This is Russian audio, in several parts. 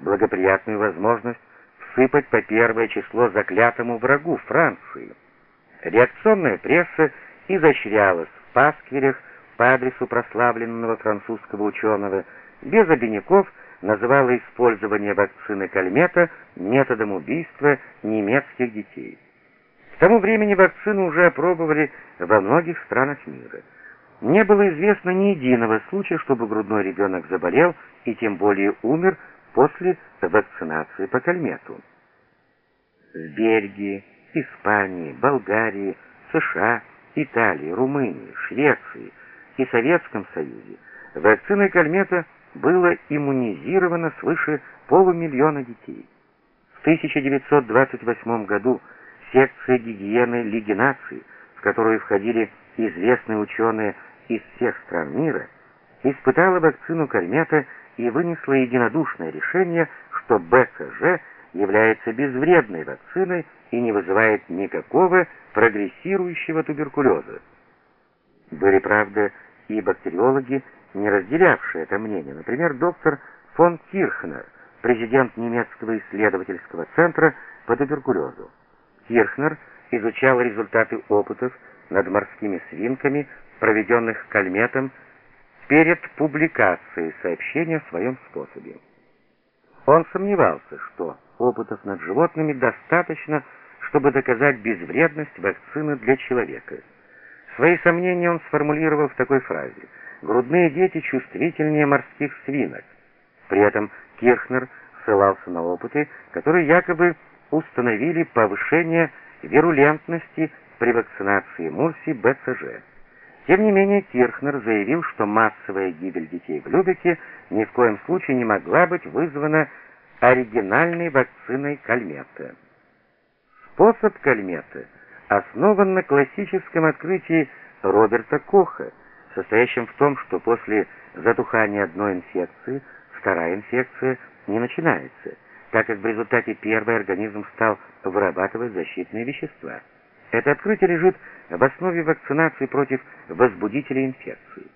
благоприятную возможность всыпать по первое число заклятому врагу Франции. Реакционная пресса изощрялась в пасквилях по адресу прославленного французского ученого, без обиняков называла использование вакцины Кальмета методом убийства немецких детей. К тому времени вакцину уже опробовали во многих странах мира. Не было известно ни единого случая, чтобы грудной ребенок заболел и тем более умер после вакцинации по кальмету. В Бельгии, Испании, Болгарии, США, Италии, Румынии, Швеции и Советском Союзе вакциной кальмета было иммунизировано свыше полумиллиона детей. В 1928 году секция гигиены Лиги наций, в которую входили известные ученые из всех стран мира, испытала вакцину Кальмета и вынесла единодушное решение, что БЦЖ является безвредной вакциной и не вызывает никакого прогрессирующего туберкулеза. Были, правда, и бактериологи, не разделявшие это мнение. Например, доктор фон Кирхнер, президент немецкого исследовательского центра по туберкулезу. Кирхнер изучал результаты опытов над морскими свинками проведенных Кальметом перед публикацией сообщения о своем способе. Он сомневался, что опытов над животными достаточно, чтобы доказать безвредность вакцины для человека. Свои сомнения он сформулировал в такой фразе «Грудные дети чувствительнее морских свинок». При этом Кирхнер ссылался на опыты, которые якобы установили повышение вирулентности при вакцинации Мурси БЦЖ. Тем не менее, Кирхнер заявил, что массовая гибель детей в Любеке ни в коем случае не могла быть вызвана оригинальной вакциной Кальмета. Способ Кальмета основан на классическом открытии Роберта Коха, состоящем в том, что после затухания одной инфекции вторая инфекция не начинается, так как в результате первый организм стал вырабатывать защитные вещества. Это открытие лежит в основе вакцинации против возбудителей инфекции.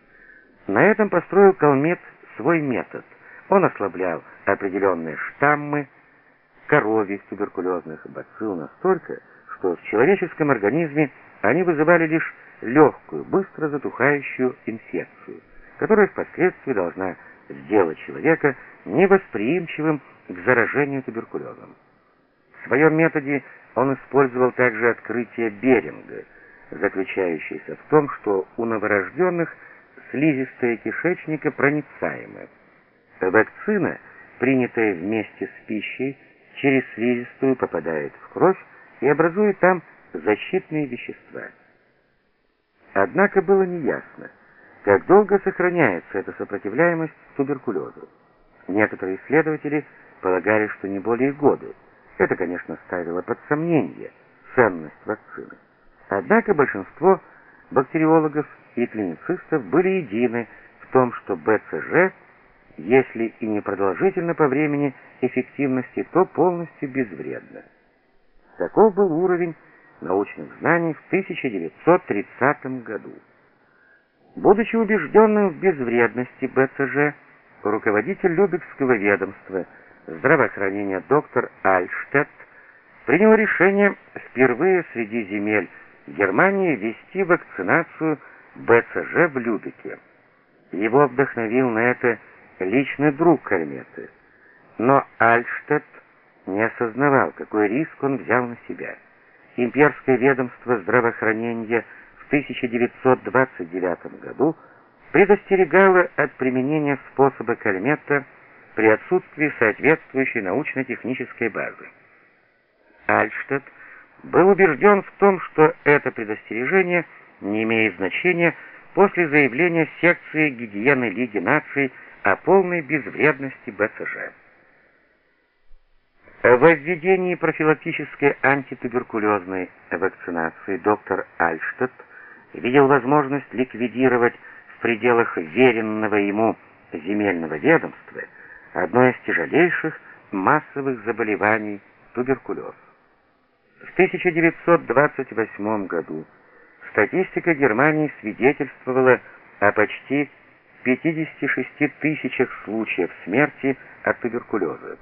На этом построил Калмет свой метод. Он ослаблял определенные штаммы коровьих туберкулезных бацилл настолько, что в человеческом организме они вызывали лишь легкую, быстро затухающую инфекцию, которая впоследствии должна сделать человека невосприимчивым к заражению туберкулезом. В своем методе он использовал также открытие Беринга, заключающееся в том, что у новорожденных слизистая кишечника проницаема. Вакцина, принятая вместе с пищей, через слизистую попадает в кровь и образует там защитные вещества. Однако было неясно, как долго сохраняется эта сопротивляемость туберкулезу. Некоторые исследователи полагали, что не более года. Это, конечно, ставило под сомнение ценность вакцины. Однако большинство бактериологов и клиницистов были едины в том, что БЦЖ, если и не продолжительно по времени эффективности, то полностью безвредно. Таков был уровень научных знаний в 1930 году. Будучи убежденным в безвредности БЦЖ, руководитель Любекского ведомства – здравоохранения доктор Альштедт принял решение впервые среди земель Германии вести вакцинацию БЦЖ в Любеке. Его вдохновил на это личный друг Кальметы. Но Альштедт не осознавал, какой риск он взял на себя. Имперское ведомство здравоохранения в 1929 году предостерегало от применения способа Кальметта при отсутствии соответствующей научно-технической базы. Альштадт был убежден в том, что это предостережение не имеет значения после заявления секции гигиены Лиги наций о полной безвредности БЦЖ. В введении профилактической антитуберкулезной вакцинации доктор Альштадт видел возможность ликвидировать в пределах веренного ему земельного ведомства одно из тяжелейших массовых заболеваний туберкулез. В 1928 году статистика Германии свидетельствовала о почти 56 тысячах случаев смерти от туберкулеза.